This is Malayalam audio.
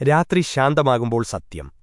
രാത്രി ശാന്തമാകുമ്പോൾ സത്യം.